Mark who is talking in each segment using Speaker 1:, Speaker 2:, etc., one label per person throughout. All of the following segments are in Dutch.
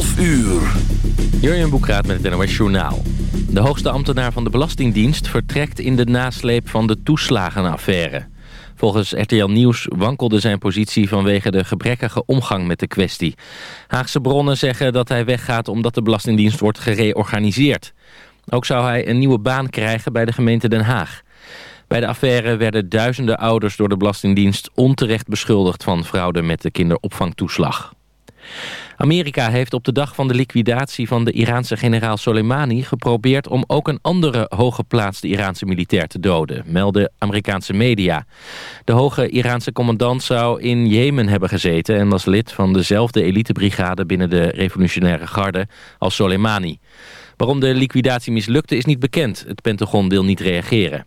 Speaker 1: 12 uur.
Speaker 2: Jurjen Boekraat met het NOS Journaal. De hoogste ambtenaar van de Belastingdienst vertrekt in de nasleep van de toeslagenaffaire. Volgens RTL Nieuws wankelde zijn positie vanwege de gebrekkige omgang met de kwestie. Haagse bronnen zeggen dat hij weggaat omdat de Belastingdienst wordt gereorganiseerd. Ook zou hij een nieuwe baan krijgen bij de gemeente Den Haag. Bij de affaire werden duizenden ouders door de Belastingdienst onterecht beschuldigd van fraude met de kinderopvangtoeslag. Amerika heeft op de dag van de liquidatie van de Iraanse generaal Soleimani geprobeerd om ook een andere hooggeplaatste Iraanse militair te doden, melden Amerikaanse media. De hoge Iraanse commandant zou in Jemen hebben gezeten en was lid van dezelfde elitebrigade binnen de revolutionaire garde als Soleimani. Waarom de liquidatie mislukte is niet bekend. Het Pentagon wil niet reageren.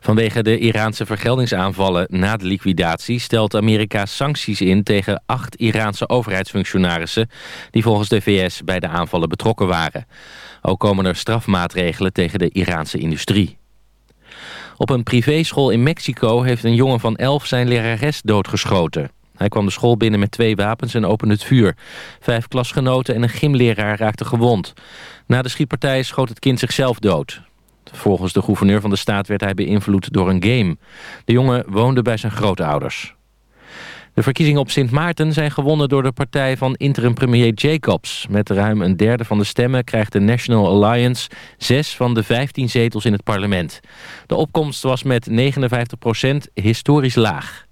Speaker 2: Vanwege de Iraanse vergeldingsaanvallen na de liquidatie... stelt Amerika sancties in tegen acht Iraanse overheidsfunctionarissen... die volgens de VS bij de aanvallen betrokken waren. Ook komen er strafmaatregelen tegen de Iraanse industrie. Op een privéschool in Mexico heeft een jongen van elf zijn lerares doodgeschoten. Hij kwam de school binnen met twee wapens en opende het vuur. Vijf klasgenoten en een gymleraar raakten gewond. Na de schietpartij schoot het kind zichzelf dood. Volgens de gouverneur van de staat werd hij beïnvloed door een game. De jongen woonde bij zijn grootouders. De verkiezingen op Sint Maarten zijn gewonnen door de partij van interim-premier Jacobs. Met ruim een derde van de stemmen krijgt de National Alliance zes van de 15 zetels in het parlement. De opkomst was met 59% historisch laag.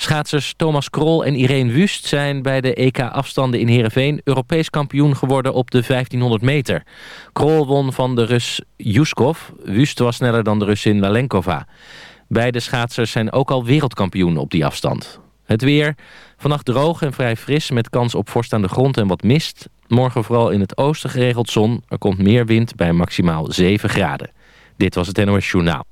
Speaker 2: Schaatsers Thomas Krol en Irene Wust zijn bij de EK-afstanden in Heerenveen... Europees kampioen geworden op de 1500 meter. Krol won van de Rus Yuskov. Wust was sneller dan de Russin Valenkova. Beide schaatsers zijn ook al wereldkampioen op die afstand. Het weer. Vannacht droog en vrij fris met kans op vorst aan de grond en wat mist. Morgen vooral in het oosten geregeld zon. Er komt meer wind bij maximaal 7 graden. Dit was het NOS Journaal.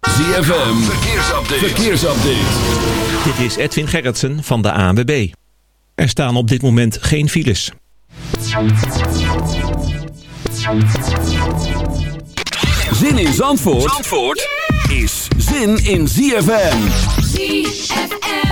Speaker 1: ZFM, verkeersupdate. verkeersupdate.
Speaker 3: Dit is Edwin Gerritsen van de ANWB. Er staan op dit moment geen files.
Speaker 1: Zin in Zandvoort, Zandvoort is zin in ZFM. ZFM.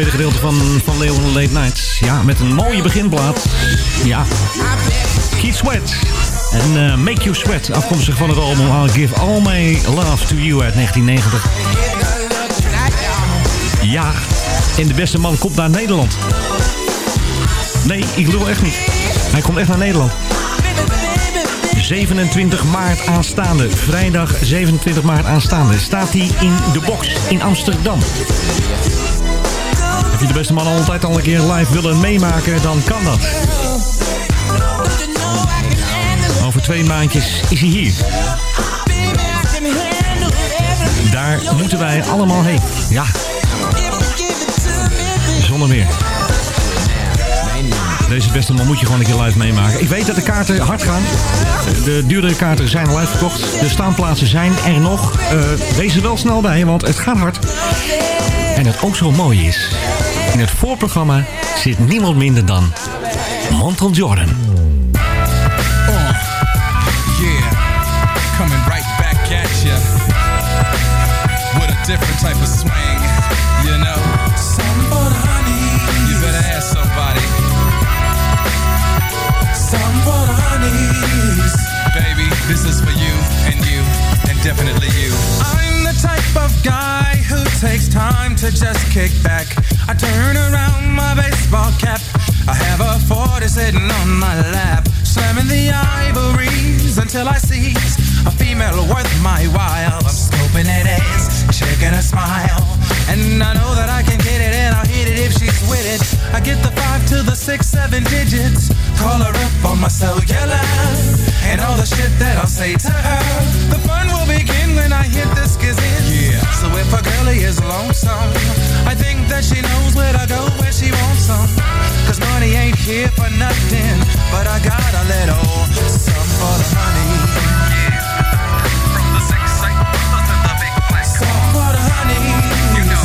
Speaker 4: Tweede gedeelte van, van Leeuwen Late Nights. Ja, met een mooie beginplaat. Ja, Keith Sweat. En uh, Make You Sweat, afkomstig van het album I'll Give All My Love To You uit 1990. Ja, en de beste man komt naar Nederland. Nee, ik lul echt niet. Hij komt echt naar Nederland. 27 maart aanstaande. Vrijdag 27 maart aanstaande. Staat hij in de box in Amsterdam. Heb je de beste man altijd al een keer live willen meemaken, dan kan dat. Over twee maandjes is hij hier. Daar moeten wij allemaal heen. Ja. Zonder meer. Deze beste man moet je gewoon een keer live meemaken. Ik weet dat de kaarten hard gaan. De duurdere kaarten zijn al uitverkocht. De staanplaatsen zijn er nog. Uh, wees er wel snel bij, want het gaat hard. En het ook zo mooi is. In het voorprogramma zit niemand minder dan Montel Jordan.
Speaker 5: Oh, yeah. Coming right back at you. With a different type of swing, you know. Somebody, you better ask somebody. Somebody's. Baby, this is for you and you and definitely you. I'm the type of guy takes time to just kick back. I turn around my baseball cap. I have a 40 sitting on my lap. Slamming the ivories until I seize a female worth my while. I'm scoping it as, checking a smile. And I know that I can get it and I'll hit it if she's with it. I get the five to the six, seven digits. Call her up on my cellular. And all the shit that I'll say to her. The fun I hit the. Yeah. So if a girlie is lonesome, I think that she knows where to go when she wants some. Cause money ain't here for nothing. But I got a little some for the money. Yeah. From the six, eight, to the big black Some for the honey. You know.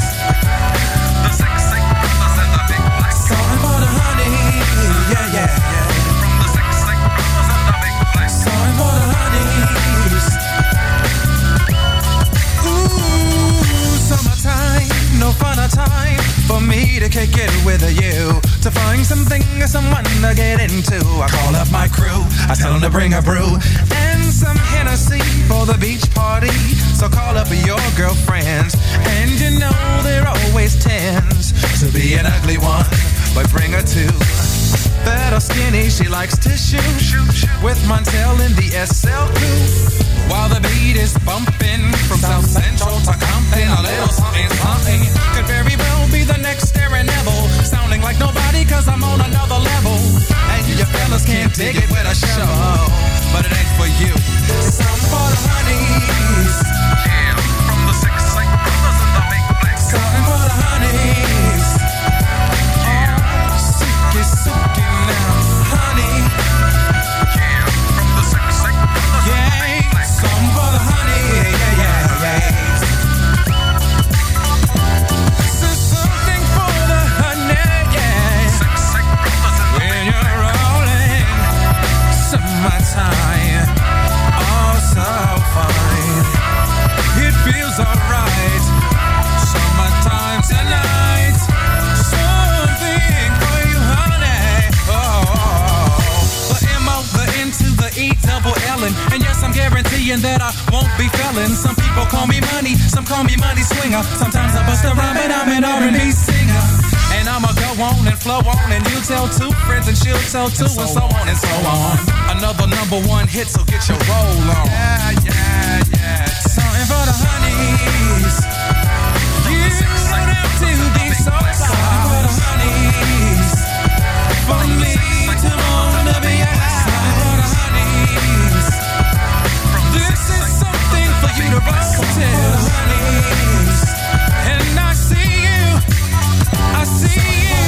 Speaker 5: The six, eight, to the big black Some for the honey. Yeah, yeah, for me to kick it with you. To find something or someone to get into. I call up my crew, I tell them to bring a brew and some Hennessy for the beach party. So call up your girlfriends, and you know there are always tends to be an ugly one, but bring her two. Fat or skinny, she likes to shoot, with Montel in the SL crew. While the beat is bumping from South Central to Compton, a little something, something could very well be the next Aaron Neville. Sounding like nobody, cause I'm on another level. And you fellas can't dig it with a shovel, but it ain't for you. Some for the honeys. Yeah, from the six, eight brothers and the big black. Something for the honeys soaking now. I'm that I won't be felling. Some people call me money, some call me money swinger. Sometimes I bust a around, but I'm an R&B singer. And I'ma go on and flow on, and you tell two friends, and she'll tell two, and so, on and so on. Another number one hit, so get your roll on. Yeah, yeah, yeah. Something for the honeys. You don't have to be so sorry me and I see you,
Speaker 6: I see you,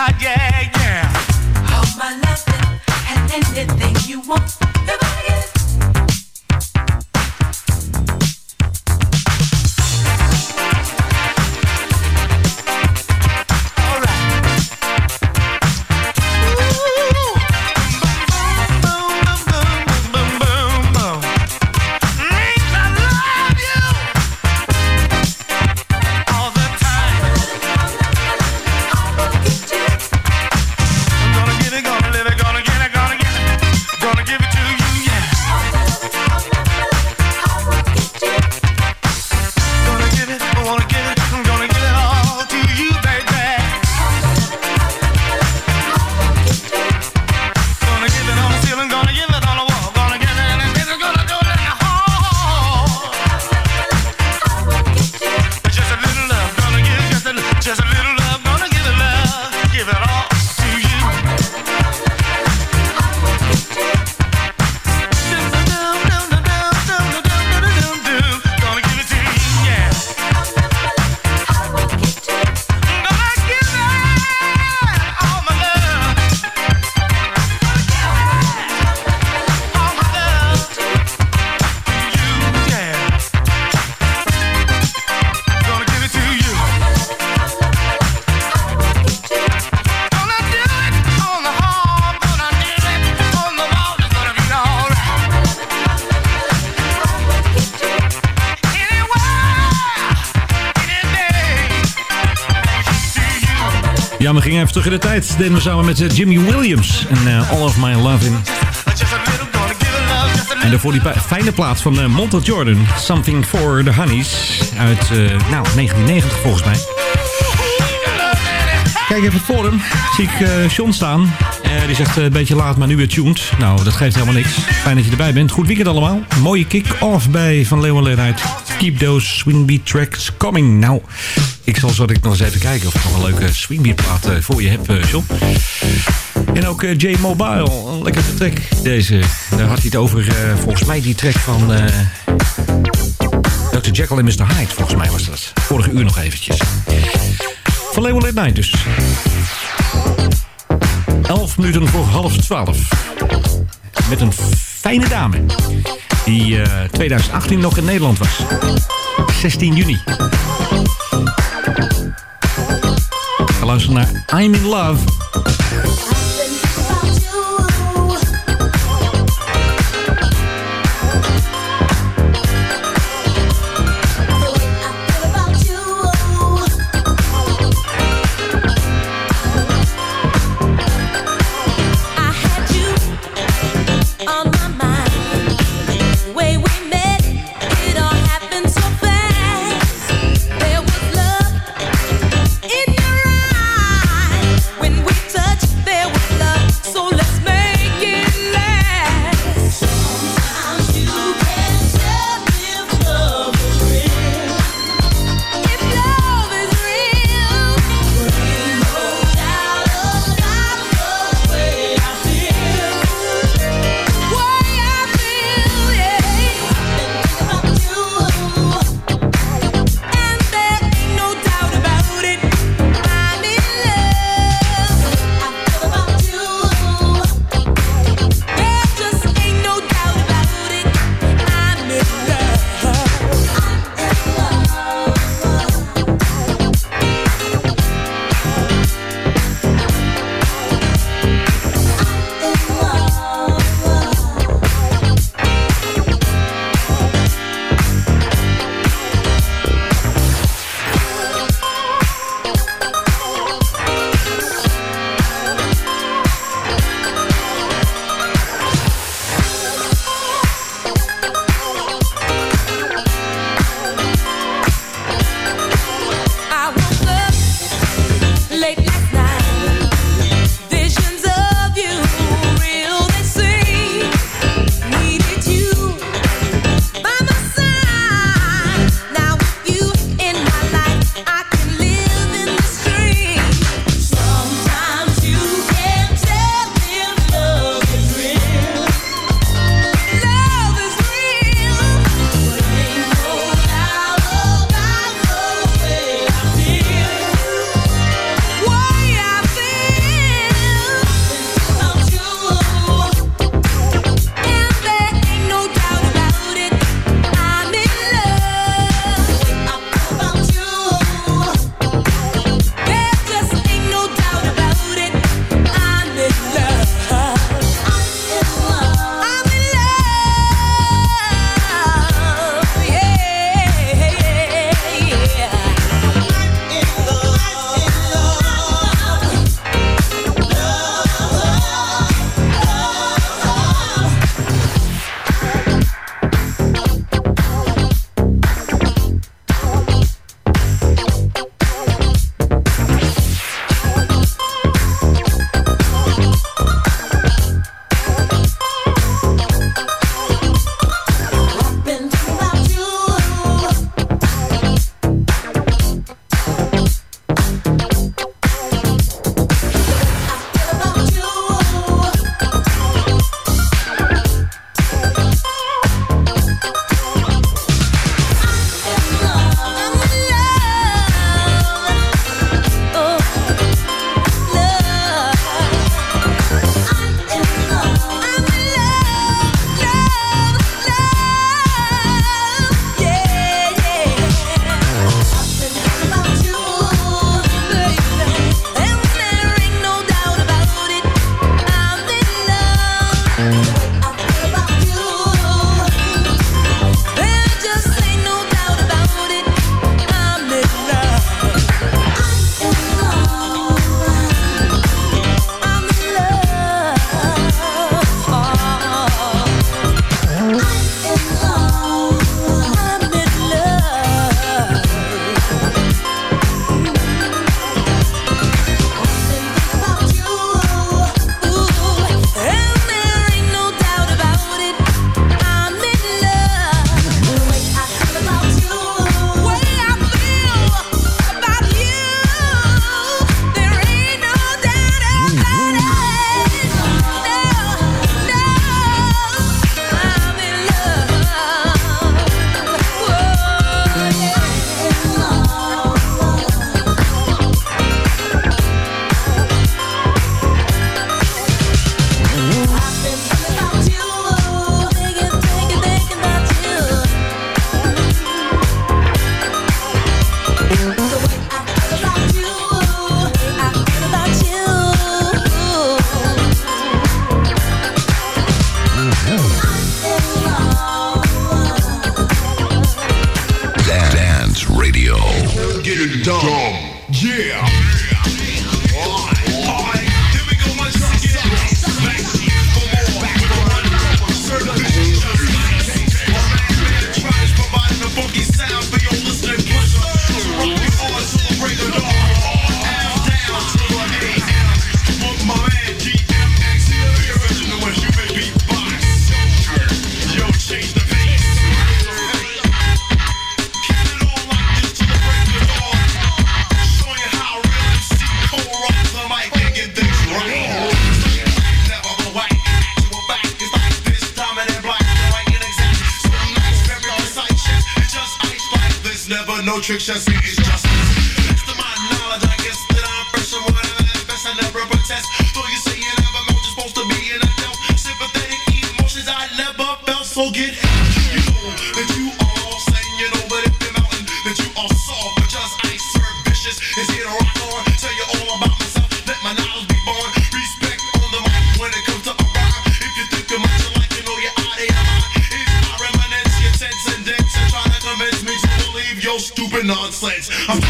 Speaker 7: I
Speaker 6: guess.
Speaker 4: Ja, we gingen even terug in de tijd. Deden we samen met eh, Jimmy Williams en eh, All of My Lovin'. En daarvoor die fijne plaats van uh, Montel Jordan. Something for the Honeys. Uit nou, 1990 volgens mij. Kijk even voor hem. Zie ik eh John staan. Die zegt een beetje laat, maar nu weer tuned. Nou, dat geeft helemaal niks. Fijn dat je erbij bent. Goed weekend allemaal. Mooie kick-off bij Van Leeuwen. Keep those swingbeat tracks coming. Nou, ik zal zo ik nog eens even kijken of ik nog een leuke swingbeat plaat eh, voor je heb, eh, John. En ook eh, J Mobile, een lekkere track. Deze, daar had hij het over, volgens mij die track van Dr. Jekyll en Mr. Hyde. Volgens mij was dat. Vorige uur nog eventjes. Van Late Night dus. 11 minuten voor half 12. Met een fijne dame. Die eh 2018 nog in Nederland was. 16 juni. Naar I'm in Love.
Speaker 8: stupid nonsense. I'm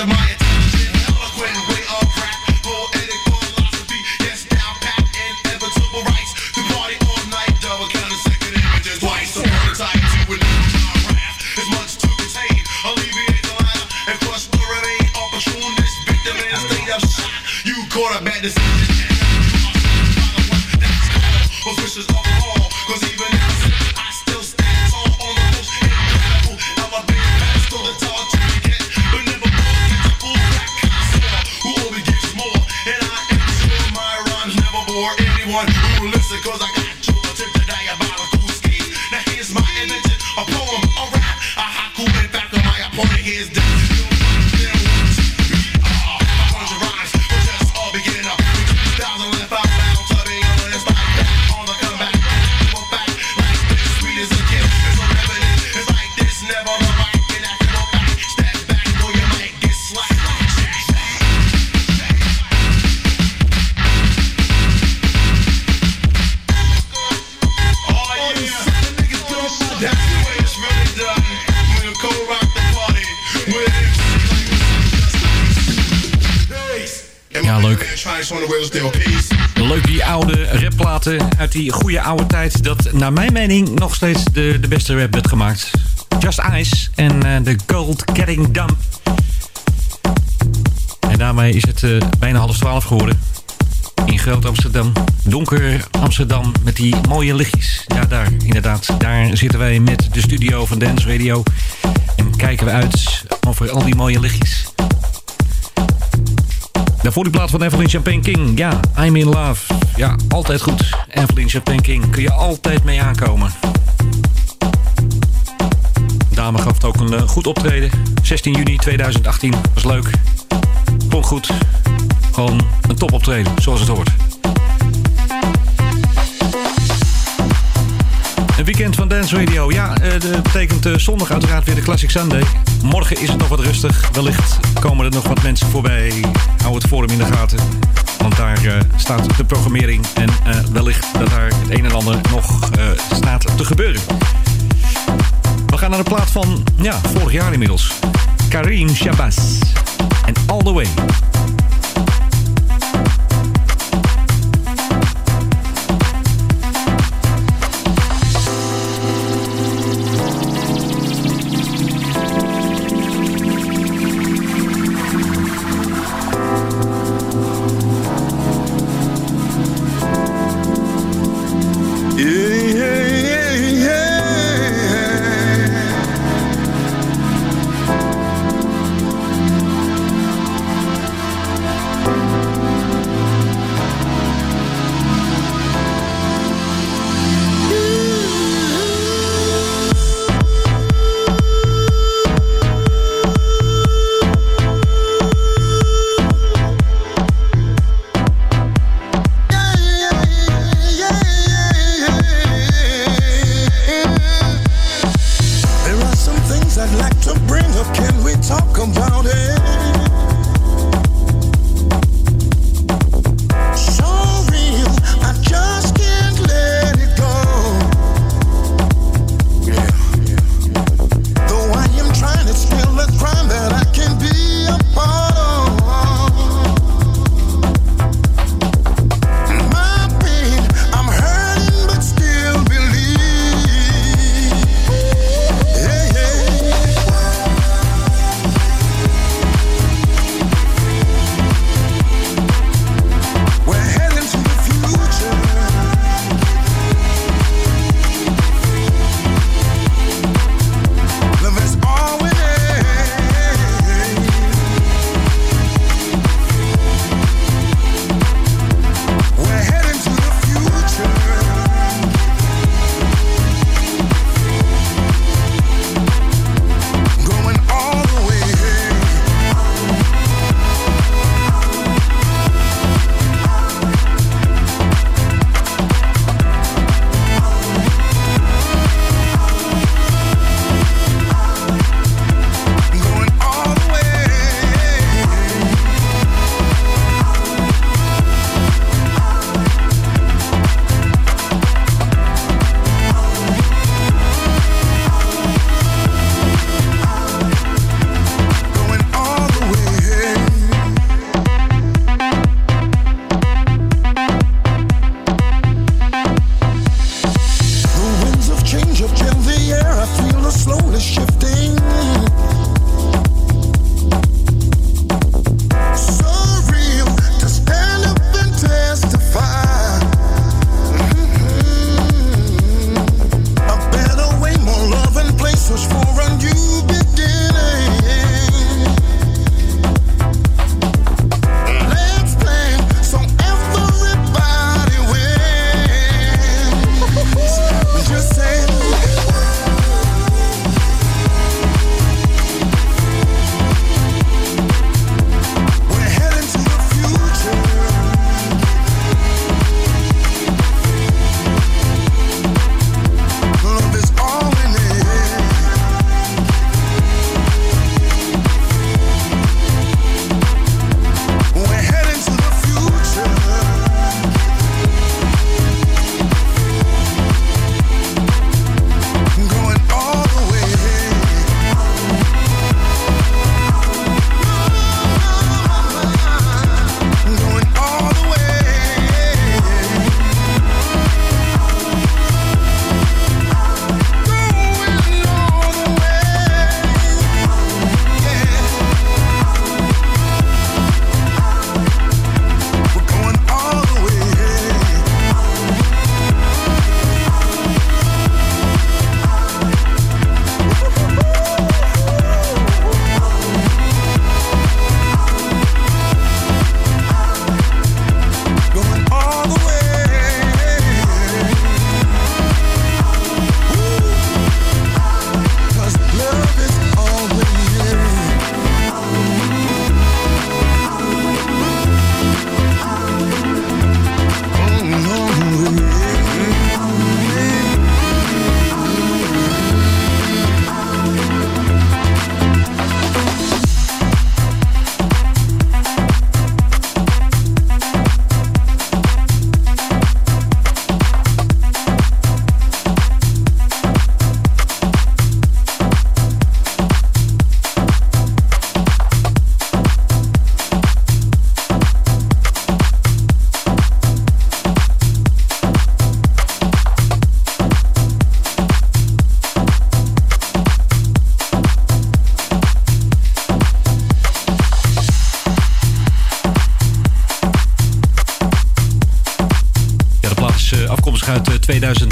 Speaker 8: of my
Speaker 4: naar mijn mening nog steeds de, de beste rap werd gemaakt. Just Ice en eh, uh, de Gold Getting Dump. En daarmee is het eh, bijna half twaalf geworden. In Groot Amsterdam. Donker Amsterdam met die mooie lichtjes. Ja, daar inderdaad. Daar zitten wij met de studio van Dance Radio. En kijken we uit over al die mooie lichtjes. Daarvoor die plaat van Evelyn Champagne King. Ja, I'm in love. Ja, altijd goed. Evelyn Champagne King. Kun je altijd mee aankomen. Dame gaf het ook een eh, goed optreden. 16 juni 2018. Was leuk. Klonk goed. Gewoon een topoptreden, zoals het hoort. Weekend van Dance Radio. Ja, eh, dat betekent eh, zondag uiteraard weer de Classic Sunday. Morgen is het nog wat rustig. Wellicht komen er nog wat mensen voorbij. Hou het forum in de gaten. Want daar eh, staat de programmering. En wellicht dat daar het een en ander nog staat te gebeuren. We gaan naar de plaat van, ja, vorig jaar inmiddels. Karim Shabazz. En All The Way.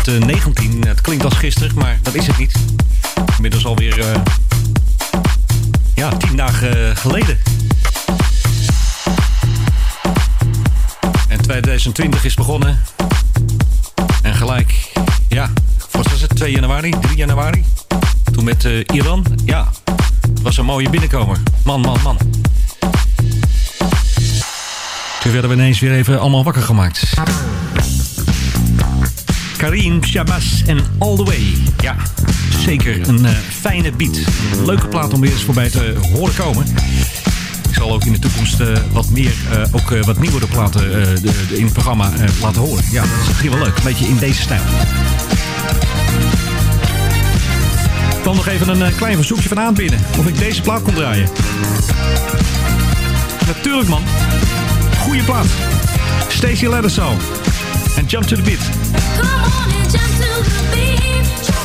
Speaker 4: 2019. Het klinkt als gisteren, maar dat is het niet. Inmiddels alweer eh ja, tien dagen eh, geleden. En 2020 is begonnen. En gelijk, ja, wat was het? 2 januari, 3 januari? Toen met eh, Iran. Ja, het was een mooie binnenkomer. Man, man, man. Toen werden we ineens weer even allemaal wakker gemaakt. Karim Shabazz en All The Way. Ja, zeker een eh, fijne beat. Leuke plaat om weer eens voorbij te horen komen. Ik zal ook in de toekomst eh, wat meer, eh, ook wat nieuwere platen de, in het programma laten horen. Ja, dat is misschien wel leuk. Een beetje in deze stijl. Dan nog even een klein verzoekje van aanbinnen. Of ik deze plaat kon draaien. Natuurlijk man. Goeie plaat. Stacey Ladderso. En Jump to the Beat.
Speaker 6: Just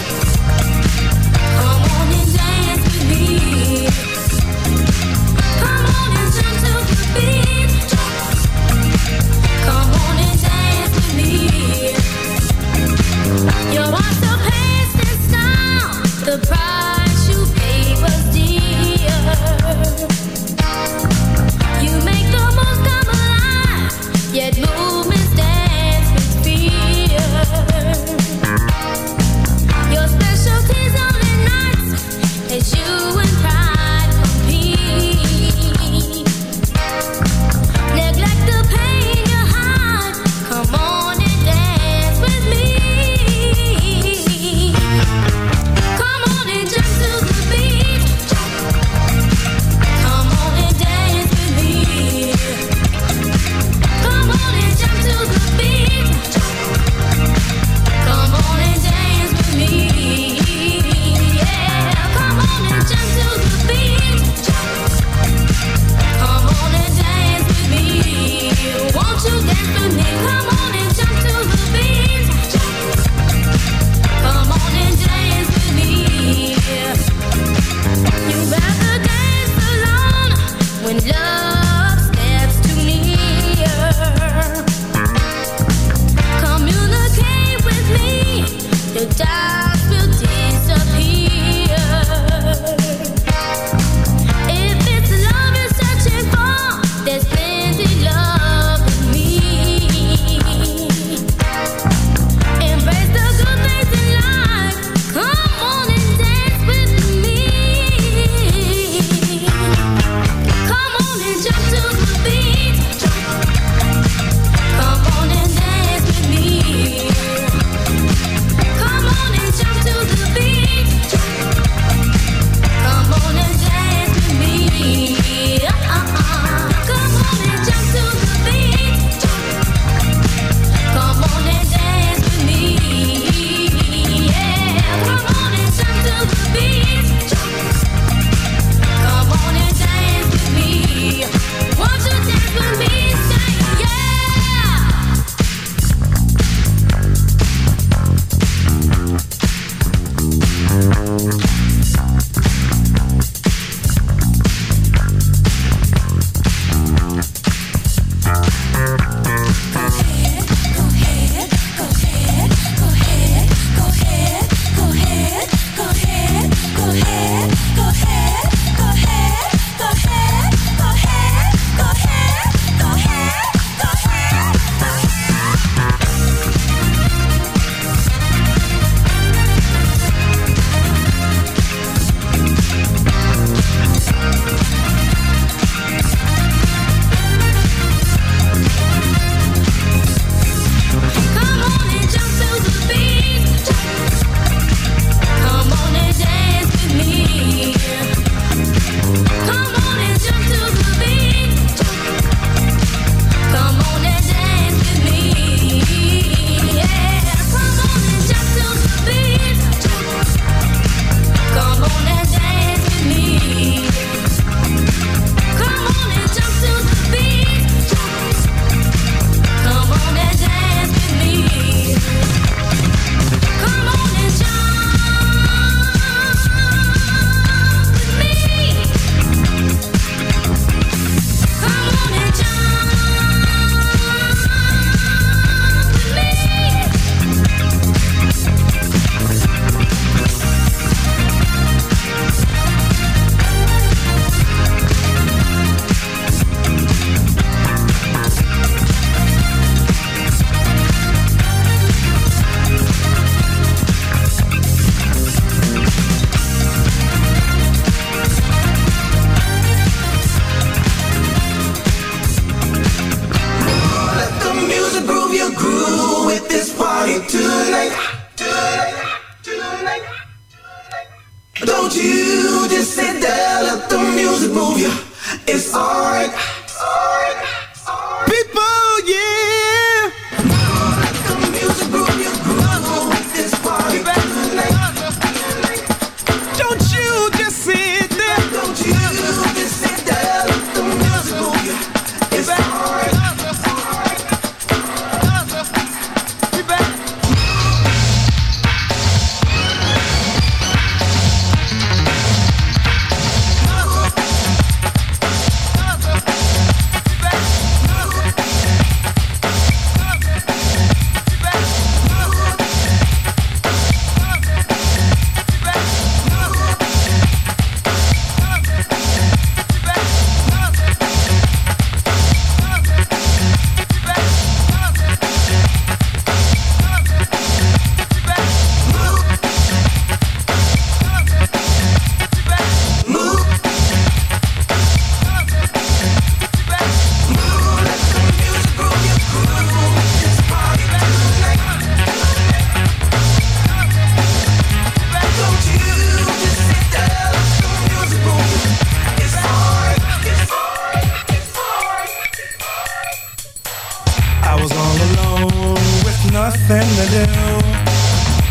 Speaker 6: nothing to do.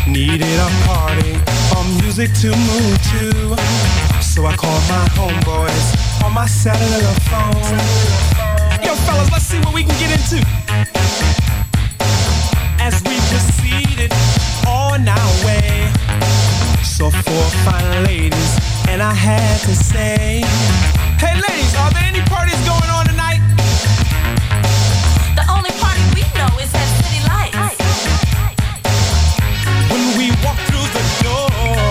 Speaker 6: Needed a party or music to move to. So I called my homeboys on my cellular phone. Yo, fellas, let's see what we can get into. As we proceeded on our way, saw four fine ladies, and I had to say, Hey, ladies, are there any parties going on tonight?
Speaker 7: The only party we know is at City Lights.
Speaker 6: When we walked through the door,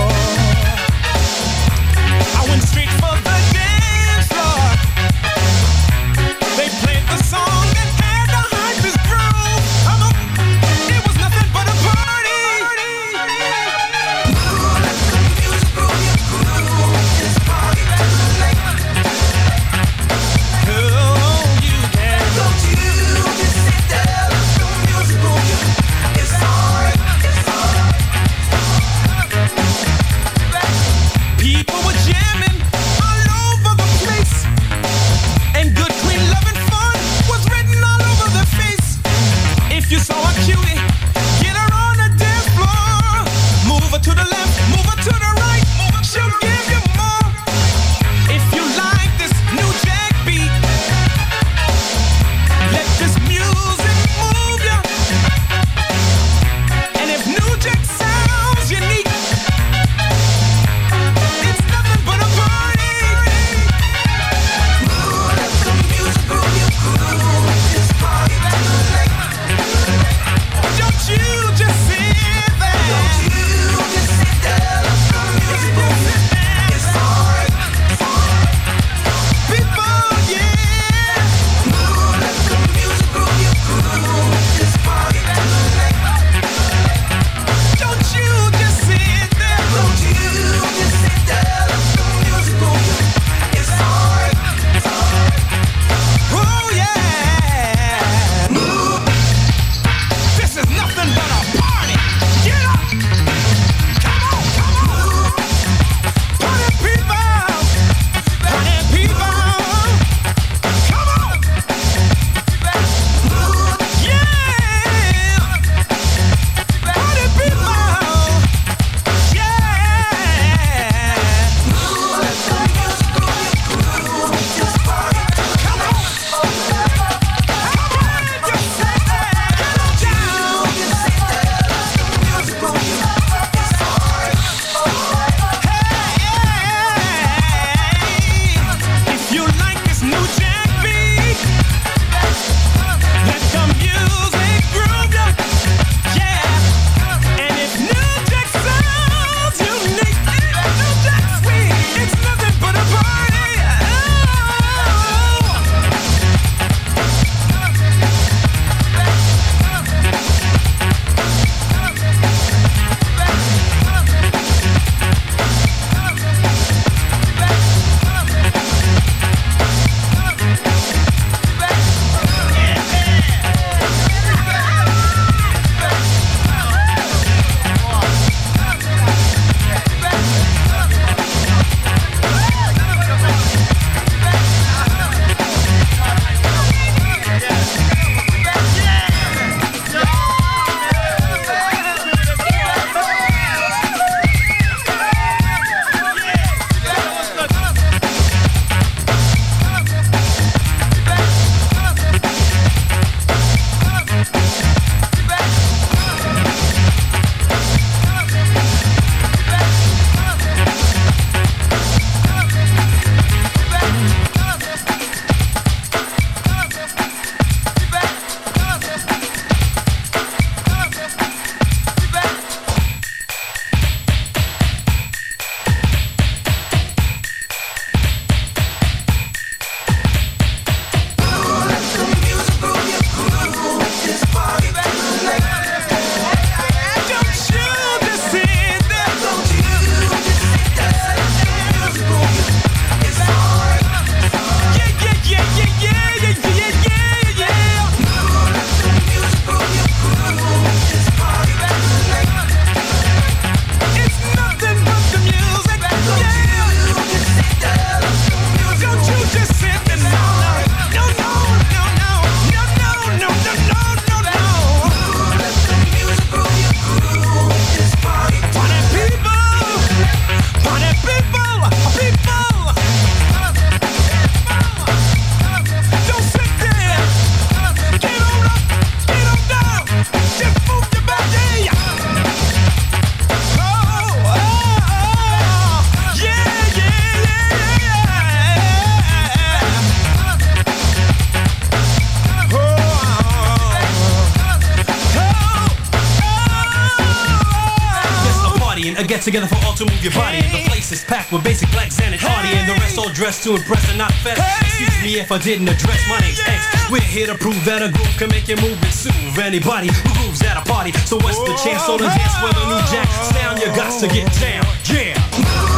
Speaker 9: with basic blacks and an party, and the rest all dressed to impress and not fest. Excuse me if I didn't address my name's X. We're here to prove that a groove can make your movement soothe anybody who grooves at a party. So what's the chance? So the oh, dance with a new oh. jack sound, you got to get down. Yeah.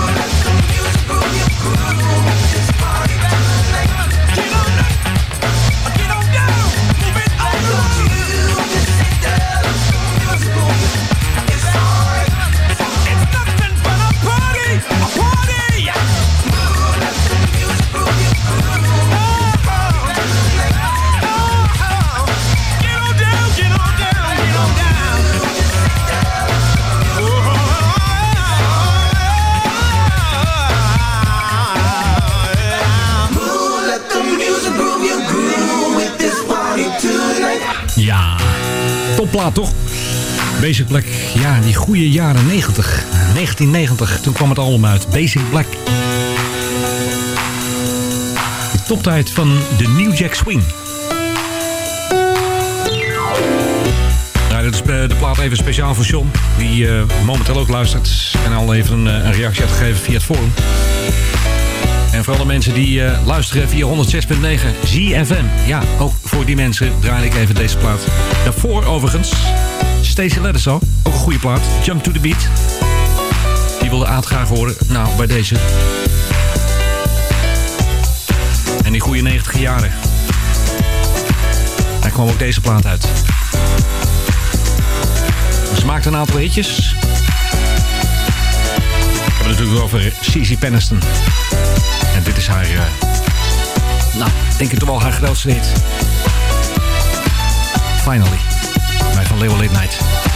Speaker 4: Topplaat toch? Basic Black, ja, die goede jaren 90. 1990, toen kwam het album uit. Basic Black. De toptijd van de New Jack Swing. Nou, dit is eh, de plaat even speciaal voor John. Die eh, momenteel ook luistert. En al even een, eh, een reactie had gegeven via het forum. En voor alle mensen die eh, luisteren via 106.9 ZFM. Ja, ook voor die mensen draai ik even deze plaat. Daarvoor overigens, Stacey Ledderso. Ook een goede plaat. Jump to the Beat. Die wilde Aad graag horen. Nou, bij deze. En die goede 90 jaren. Daar kwam ook deze plaat uit. Ze maakte een aantal hitjes. Ik heb het natuurlijk over Cici Peniston. Is haar, eh, nou, denk ik toch wel haar grootste hit. Finally. Bij Van Leeuwen Late Night.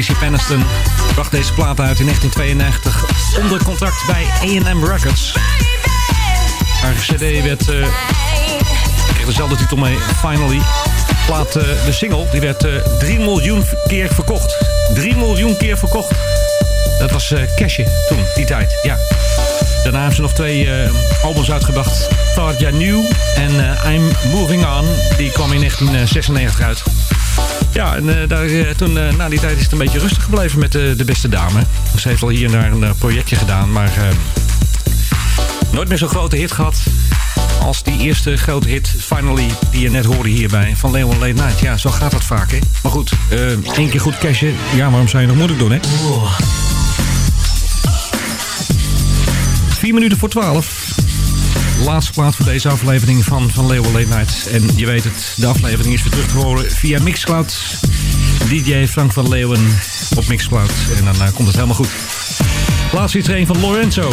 Speaker 5: CC Peniston, bracht deze plaat uit in 1992 onder contract bij A&M Records. Haar cd werd, eh kreeg dezelfde titel mee, Finally. Plaat, eh, de single, die werd eh 3 miljoen keer verkocht. 3 miljoen keer verkocht. Dat was eh cashje toen, die tijd, ja. Daarna hebben ze nog twee eh, albums uitgebracht. You Knew en eh, I'm Moving On. Die kwam in 1996 uit. Ja, en eh, daar, eh, toen, eh, na die tijd is het een beetje rustig gebleven met de, de beste dame. Ze heeft al hier en daar een projectje gedaan, maar eh, nooit meer zo'n grote hit gehad. Als die eerste grote hit, Finally, die je net hoorde hierbij, van Leon Late Night. Ja, zo gaat dat vaak, hè. Maar goed, één keer goed cashen. Ja, waarom zou je nog moeilijk doen, hè? Vier minuten voor twaalf. Laatste plaat voor deze aflevering van, van Leeuwen Late Night. En je weet het, de aflevering is weer terug te horen via Mixcloud. DJ Frank van Leeuwen op Mixcloud. En dan eh, komt het helemaal goed. Laatste iets van Lorenzo.